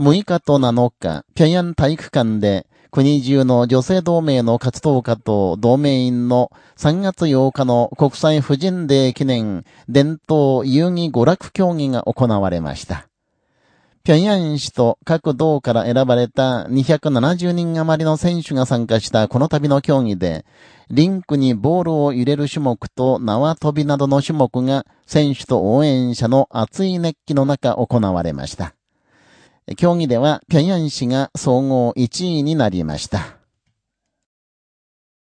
6日と7日、平安体育館で、国中の女性同盟の活動家と同盟員の3月8日の国際婦人デー記念伝統遊戯娯楽競技が行われました。平安市と各道から選ばれた270人余りの選手が参加したこの度の競技で、リンクにボールを入れる種目と縄跳びなどの種目が選手と応援者の熱い熱気の中行われました。競技では、平安市が総合1位になりました。